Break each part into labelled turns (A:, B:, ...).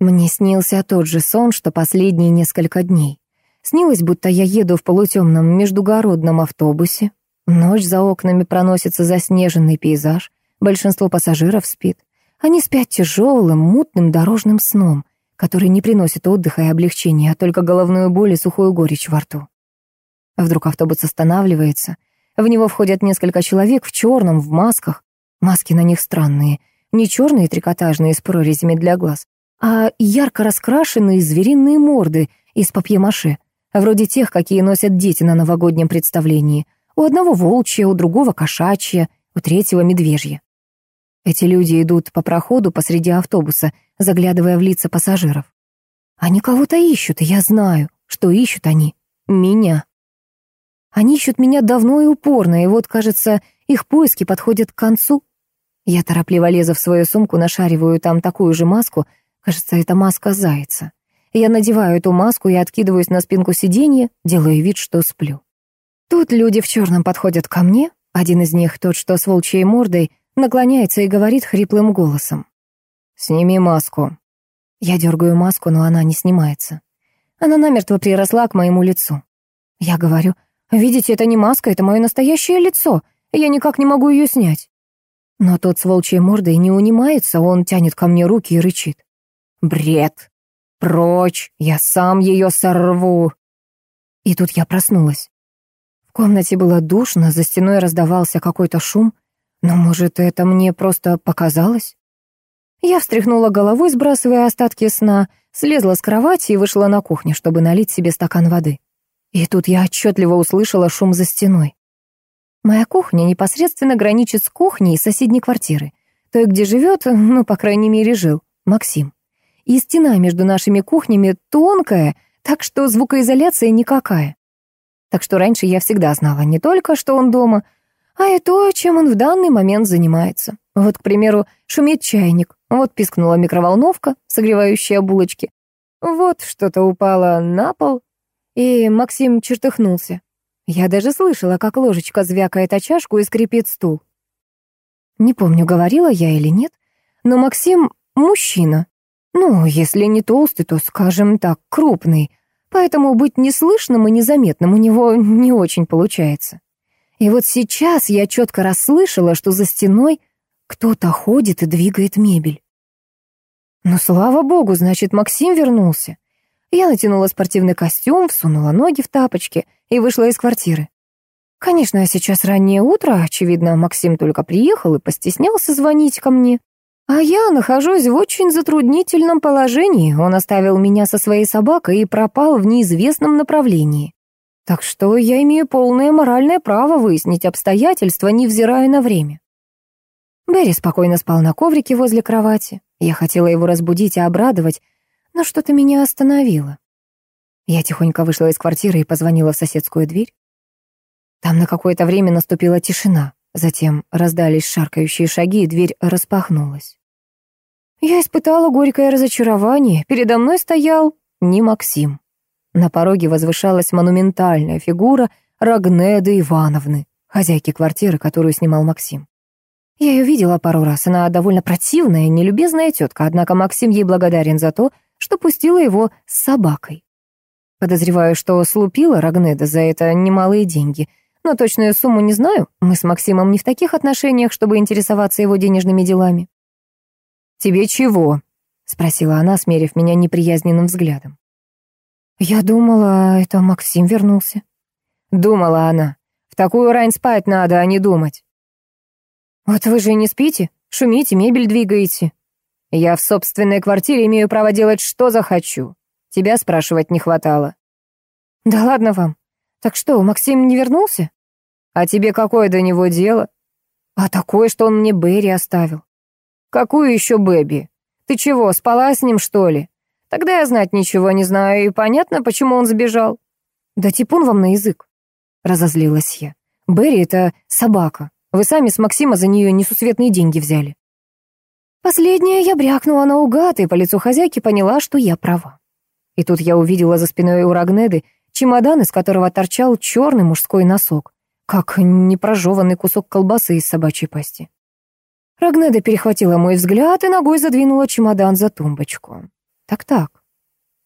A: Мне снился тот же сон, что последние несколько дней. Снилось, будто я еду в полутемном междугородном автобусе. Ночь за окнами проносится заснеженный пейзаж. Большинство пассажиров спит. Они спят тяжелым, мутным дорожным сном, который не приносит отдыха и облегчения, а только головную боль и сухую горечь во рту. Вдруг автобус останавливается. В него входят несколько человек в черном, в масках. Маски на них странные. Не черные трикотажные с прорезями для глаз, а ярко раскрашенные звериные морды из папье-маше, вроде тех, какие носят дети на новогоднем представлении. У одного волчья, у другого кошачья, у третьего медвежья. Эти люди идут по проходу посреди автобуса, заглядывая в лица пассажиров. Они кого-то ищут, и я знаю, что ищут они. Меня. Они ищут меня давно и упорно, и вот, кажется, их поиски подходят к концу. Я торопливо лезу в свою сумку, нашариваю там такую же маску, кажется, это маска зайца. Я надеваю эту маску и откидываюсь на спинку сиденья, делаю вид, что сплю. Тут люди в черном подходят ко мне, один из них, тот, что с волчьей мордой, наклоняется и говорит хриплым голосом. «Сними маску». Я дергаю маску, но она не снимается. Она намертво приросла к моему лицу. Я говорю, «Видите, это не маска, это мое настоящее лицо. Я никак не могу ее снять». Но тот с волчьей мордой не унимается, он тянет ко мне руки и рычит. «Бред! Прочь! Я сам ее сорву!» И тут я проснулась. В комнате было душно, за стеной раздавался какой-то шум. Но, может, это мне просто показалось? Я встряхнула головой, сбрасывая остатки сна, слезла с кровати и вышла на кухню, чтобы налить себе стакан воды. И тут я отчетливо услышала шум за стеной. Моя кухня непосредственно граничит с кухней соседней квартиры, той, где живет, ну, по крайней мере, жил, Максим. И стена между нашими кухнями тонкая, так что звукоизоляция никакая. Так что раньше я всегда знала не только, что он дома — а и то, чем он в данный момент занимается. Вот, к примеру, шумит чайник, вот пискнула микроволновка, согревающая булочки, вот что-то упало на пол, и Максим чертыхнулся. Я даже слышала, как ложечка звякает о чашку и скрипит стул. Не помню, говорила я или нет, но Максим — мужчина. Ну, если не толстый, то, скажем так, крупный, поэтому быть неслышным и незаметным у него не очень получается. И вот сейчас я четко расслышала, что за стеной кто-то ходит и двигает мебель. Ну, слава богу, значит, Максим вернулся. Я натянула спортивный костюм, всунула ноги в тапочки и вышла из квартиры. Конечно, сейчас раннее утро, очевидно, Максим только приехал и постеснялся звонить ко мне. А я нахожусь в очень затруднительном положении. Он оставил меня со своей собакой и пропал в неизвестном направлении. Так что я имею полное моральное право выяснить обстоятельства, невзирая на время. Берри спокойно спал на коврике возле кровати. Я хотела его разбудить и обрадовать, но что-то меня остановило. Я тихонько вышла из квартиры и позвонила в соседскую дверь. Там на какое-то время наступила тишина, затем раздались шаркающие шаги, и дверь распахнулась. Я испытала горькое разочарование. Передо мной стоял не Максим. На пороге возвышалась монументальная фигура Рагнеды Ивановны, хозяйки квартиры, которую снимал Максим. Я ее видела пару раз, она довольно противная, нелюбезная тетка, однако Максим ей благодарен за то, что пустила его с собакой. Подозреваю, что слупила Рагнеда за это немалые деньги, но точную сумму не знаю, мы с Максимом не в таких отношениях, чтобы интересоваться его денежными делами. «Тебе чего?» — спросила она, смерив меня неприязненным взглядом. Я думала, это Максим вернулся. Думала она. В такую рань спать надо, а не думать. Вот вы же не спите, шумите, мебель двигаете. Я в собственной квартире имею право делать, что захочу. Тебя спрашивать не хватало. Да ладно вам. Так что, Максим не вернулся? А тебе какое до него дело? А такое, что он мне Берри оставил. Какую еще Бэби? Ты чего, спала с ним, что ли? Тогда я знать ничего не знаю, и понятно, почему он сбежал. Да типун вам на язык, разозлилась я. Берри — это собака. Вы сами с Максима за нее несусветные деньги взяли. Последнее я брякнула наугад, и по лицу хозяйки поняла, что я права. И тут я увидела за спиной у Рагнеды чемодан, из которого торчал черный мужской носок, как непрожеванный кусок колбасы из собачьей пасти. Рагнеда перехватила мой взгляд и ногой задвинула чемодан за тумбочку. Так-так.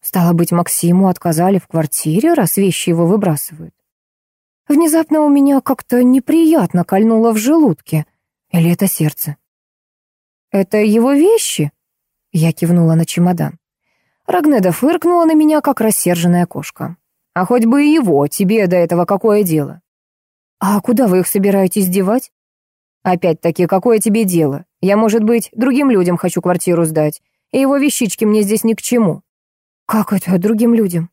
A: Стало быть, Максиму отказали в квартире, раз вещи его выбрасывают. Внезапно у меня как-то неприятно кольнуло в желудке. Или это сердце? «Это его вещи?» Я кивнула на чемодан. Рагнеда фыркнула на меня, как рассерженная кошка. «А хоть бы и его, тебе до этого какое дело?» «А куда вы их собираетесь девать?» «Опять-таки, какое тебе дело? Я, может быть, другим людям хочу квартиру сдать, и его вещички мне здесь ни к чему». «Как это другим людям?»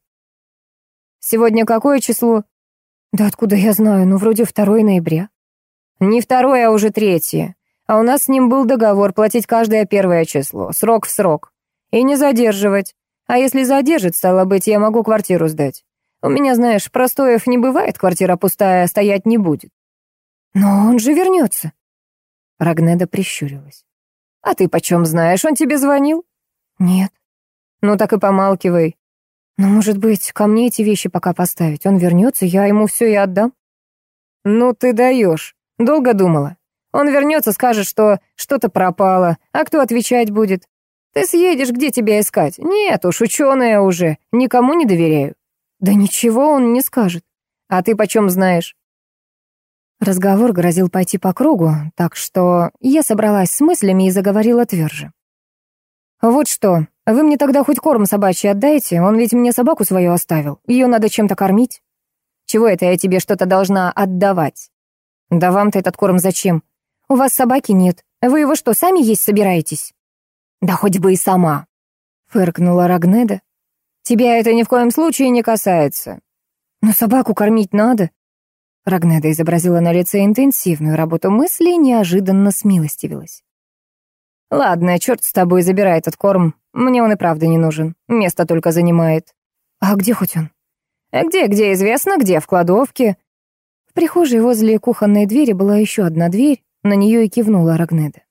A: «Сегодня какое число?» «Да откуда я знаю? Ну, вроде 2 ноября». «Не второе, а уже третье. А у нас с ним был договор платить каждое первое число, срок в срок. И не задерживать. А если задержит, стало быть, я могу квартиру сдать. У меня, знаешь, простоев не бывает, квартира пустая, стоять не будет». «Но он же вернется». Рагнеда прищурилась. «А ты почем знаешь, он тебе звонил?» «Нет». «Ну так и помалкивай. Но, может быть, ко мне эти вещи пока поставить. Он вернется, я ему все и отдам. Ну ты даешь. Долго думала. Он вернется, скажет, что что-то пропало. А кто отвечать будет? Ты съедешь, где тебя искать? Нет уж, ученая уже. Никому не доверяю. Да ничего он не скажет. А ты почем знаешь? Разговор грозил пойти по кругу, так что я собралась с мыслями и заговорила тверже. «Вот что, вы мне тогда хоть корм собачий отдайте, он ведь мне собаку свою оставил, ее надо чем-то кормить. Чего это я тебе что-то должна отдавать? Да вам-то этот корм зачем? У вас собаки нет, вы его что, сами есть собираетесь? Да хоть бы и сама, фыркнула Рагнеда. Тебя это ни в коем случае не касается. Но собаку кормить надо. Рагнеда изобразила на лице интенсивную работу мысли и неожиданно смилостивилась. «Ладно, черт с тобой, забирай этот корм. Мне он и правда не нужен. Место только занимает». «А где хоть он?» «Э, «Где, где, известно, где, в кладовке». В прихожей возле кухонной двери была еще одна дверь, на нее и кивнула Рагнеда.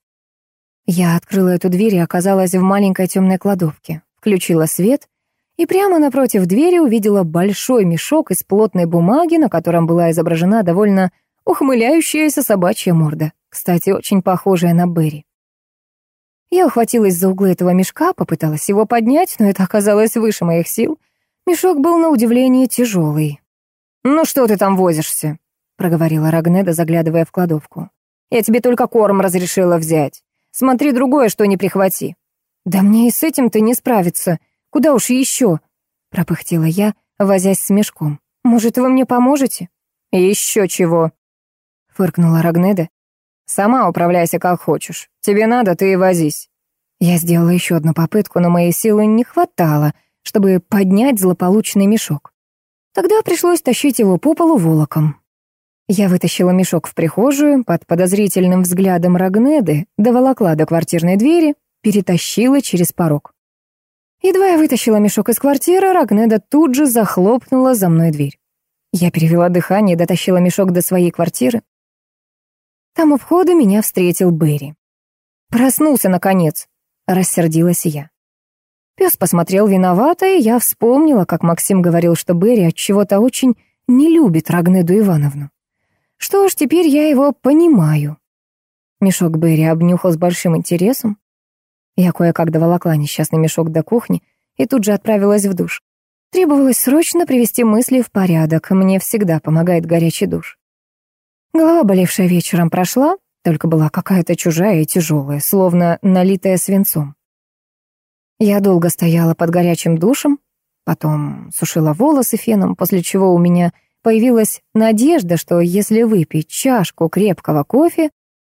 A: Я открыла эту дверь и оказалась в маленькой темной кладовке, включила свет и прямо напротив двери увидела большой мешок из плотной бумаги, на котором была изображена довольно ухмыляющаяся собачья морда, кстати, очень похожая на Берри. Я ухватилась за углы этого мешка, попыталась его поднять, но это оказалось выше моих сил. Мешок был на удивление тяжелый. «Ну что ты там возишься?» — проговорила Рагнеда, заглядывая в кладовку. «Я тебе только корм разрешила взять. Смотри, другое что не прихвати». «Да мне и с этим-то не справиться. Куда уж еще?» — пропыхтела я, возясь с мешком. «Может, вы мне поможете?» «Еще чего?» — фыркнула Рагнеда. Сама управляйся как хочешь. Тебе надо, ты и возись». Я сделала еще одну попытку, но моей силы не хватало, чтобы поднять злополучный мешок. Тогда пришлось тащить его по полу волоком. Я вытащила мешок в прихожую, под подозрительным взглядом Рагнеды, доволокла до квартирной двери, перетащила через порог. Едва я вытащила мешок из квартиры, Рагнеда тут же захлопнула за мной дверь. Я перевела дыхание и дотащила мешок до своей квартиры. Там у входа меня встретил Берри. «Проснулся, наконец!» — рассердилась я. Пес посмотрел виновато, и я вспомнила, как Максим говорил, что Берри от чего-то очень не любит Рагнеду Ивановну. Что ж, теперь я его понимаю. Мешок Берри обнюхал с большим интересом. Я кое-как доволокла несчастный мешок до кухни и тут же отправилась в душ. Требовалось срочно привести мысли в порядок, мне всегда помогает горячий душ. Голова, болевшая вечером, прошла, только была какая-то чужая и тяжелая, словно налитая свинцом. Я долго стояла под горячим душем, потом сушила волосы феном, после чего у меня появилась надежда, что если выпить чашку крепкого кофе,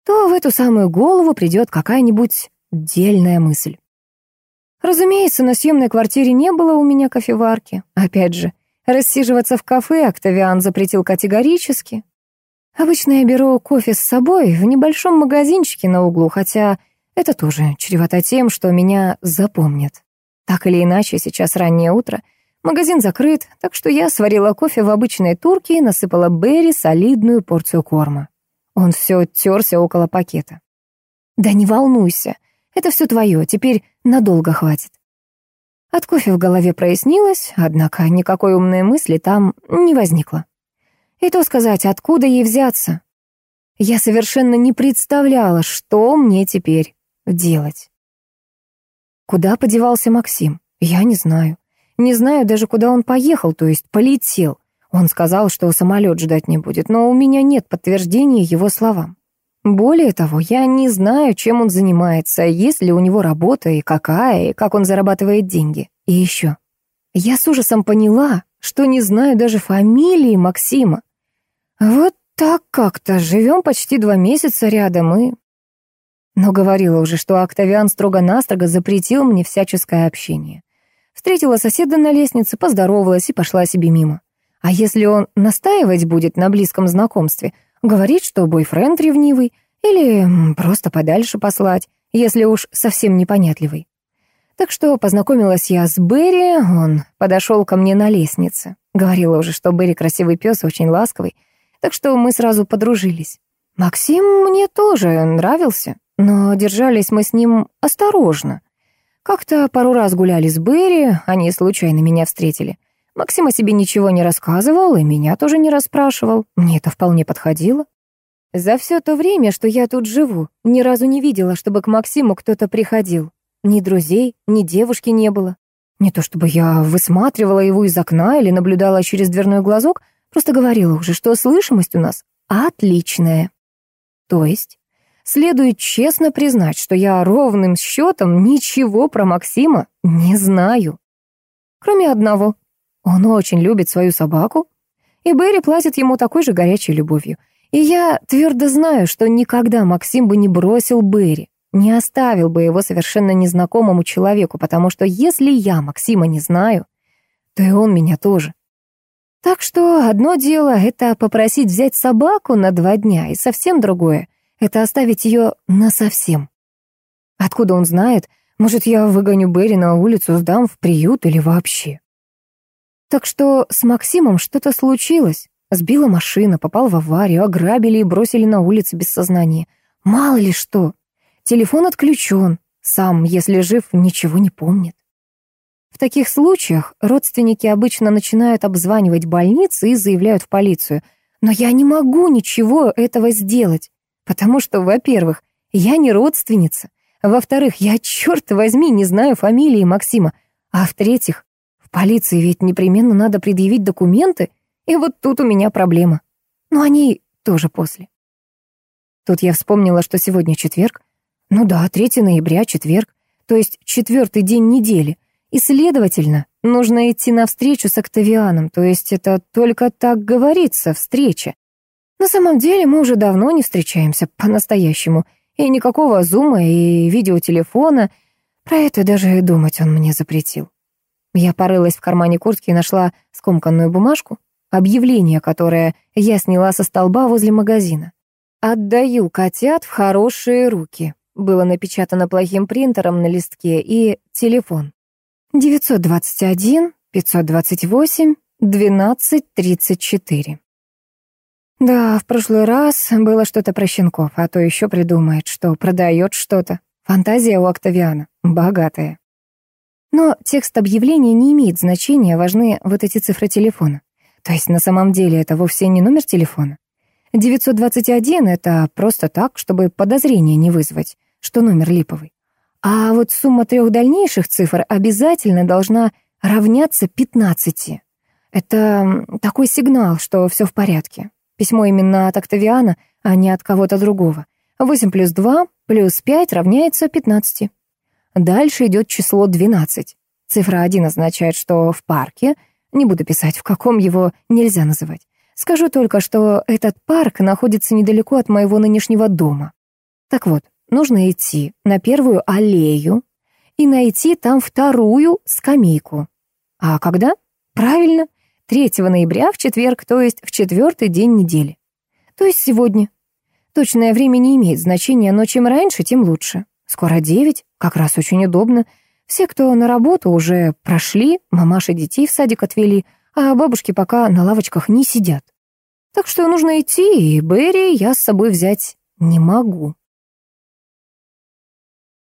A: то в эту самую голову придет какая-нибудь дельная мысль. Разумеется, на съемной квартире не было у меня кофеварки. Опять же, рассиживаться в кафе Октавиан запретил категорически. Обычно я беру кофе с собой в небольшом магазинчике на углу, хотя это тоже чревато тем, что меня запомнят. Так или иначе, сейчас раннее утро, магазин закрыт, так что я сварила кофе в обычной турке и насыпала Берри солидную порцию корма. Он все терся около пакета. «Да не волнуйся, это все твое, теперь надолго хватит». От кофе в голове прояснилось, однако никакой умной мысли там не возникло. И то сказать, откуда ей взяться? Я совершенно не представляла, что мне теперь делать. Куда подевался Максим? Я не знаю. Не знаю даже, куда он поехал, то есть полетел. Он сказал, что самолет ждать не будет, но у меня нет подтверждения его словам. Более того, я не знаю, чем он занимается, есть ли у него работа и какая, и как он зарабатывает деньги. И еще. Я с ужасом поняла, что не знаю даже фамилии Максима. Вот так как-то живем почти два месяца рядом и... Но говорила уже, что Октавиан строго-настрого запретил мне всяческое общение. Встретила соседа на лестнице, поздоровалась и пошла себе мимо. А если он настаивать будет на близком знакомстве, говорит, что бойфренд ревнивый, или просто подальше послать, если уж совсем непонятливый. Так что познакомилась я с Берри, он подошел ко мне на лестнице. Говорила уже, что Берри красивый пес, очень ласковый, так что мы сразу подружились. Максим мне тоже нравился, но держались мы с ним осторожно. Как-то пару раз гуляли с Берри, они случайно меня встретили. Максим о себе ничего не рассказывал и меня тоже не расспрашивал. Мне это вполне подходило. За все то время, что я тут живу, ни разу не видела, чтобы к Максиму кто-то приходил. Ни друзей, ни девушки не было. Не то чтобы я высматривала его из окна или наблюдала через дверной глазок, просто говорила уже, что слышимость у нас отличная. То есть, следует честно признать, что я ровным счетом ничего про Максима не знаю. Кроме одного. Он очень любит свою собаку, и Берри платит ему такой же горячей любовью. И я твердо знаю, что никогда Максим бы не бросил Берри, не оставил бы его совершенно незнакомому человеку, потому что если я Максима не знаю, то и он меня тоже. Так что одно дело — это попросить взять собаку на два дня, и совсем другое — это оставить ее насовсем. Откуда он знает? Может, я выгоню Берри на улицу, сдам в приют или вообще? Так что с Максимом что-то случилось. Сбила машина, попал в аварию, ограбили и бросили на улице без сознания. Мало ли что. Телефон отключен. Сам, если жив, ничего не помнит. В таких случаях родственники обычно начинают обзванивать больницы и заявляют в полицию. Но я не могу ничего этого сделать, потому что, во-первых, я не родственница, во-вторых, я, черт возьми, не знаю фамилии Максима, а в-третьих, полиции ведь непременно надо предъявить документы, и вот тут у меня проблема. Но они тоже после. Тут я вспомнила, что сегодня четверг, ну да, 3 ноября, четверг, то есть четвертый день недели. И, следовательно, нужно идти на встречу с Октавианом, то есть это только так говорится, встреча. На самом деле мы уже давно не встречаемся по-настоящему, и никакого зума и видеотелефона, про это даже думать он мне запретил. Я порылась в кармане куртки и нашла скомканную бумажку, объявление, которое я сняла со столба возле магазина. «Отдаю котят в хорошие руки» было напечатано плохим принтером на листке, и телефон. 921 528 1234. Да, в прошлый раз было что-то про щенков, а то еще придумает, что продает что-то. Фантазия у Октавиана богатая. Но текст объявления не имеет значения, важны вот эти цифры телефона. То есть на самом деле это вовсе не номер телефона. 921 — это просто так, чтобы подозрения не вызвать что номер липовый. А вот сумма трех дальнейших цифр обязательно должна равняться 15. Это такой сигнал, что все в порядке. Письмо именно от Октавиана, а не от кого-то другого. 8 плюс 2 плюс 5 равняется 15. Дальше идет число 12. Цифра 1 означает, что в парке, не буду писать, в каком его нельзя называть. Скажу только, что этот парк находится недалеко от моего нынешнего дома. Так вот, нужно идти на первую аллею и найти там вторую скамейку. А когда? Правильно, 3 ноября в четверг, то есть в четвертый день недели. То есть сегодня. Точное время не имеет значения, но чем раньше, тем лучше. Скоро девять, как раз очень удобно. Все, кто на работу, уже прошли, мамаши детей в садик отвели, а бабушки пока на лавочках не сидят. Так что нужно идти, и Берри я с собой взять не могу.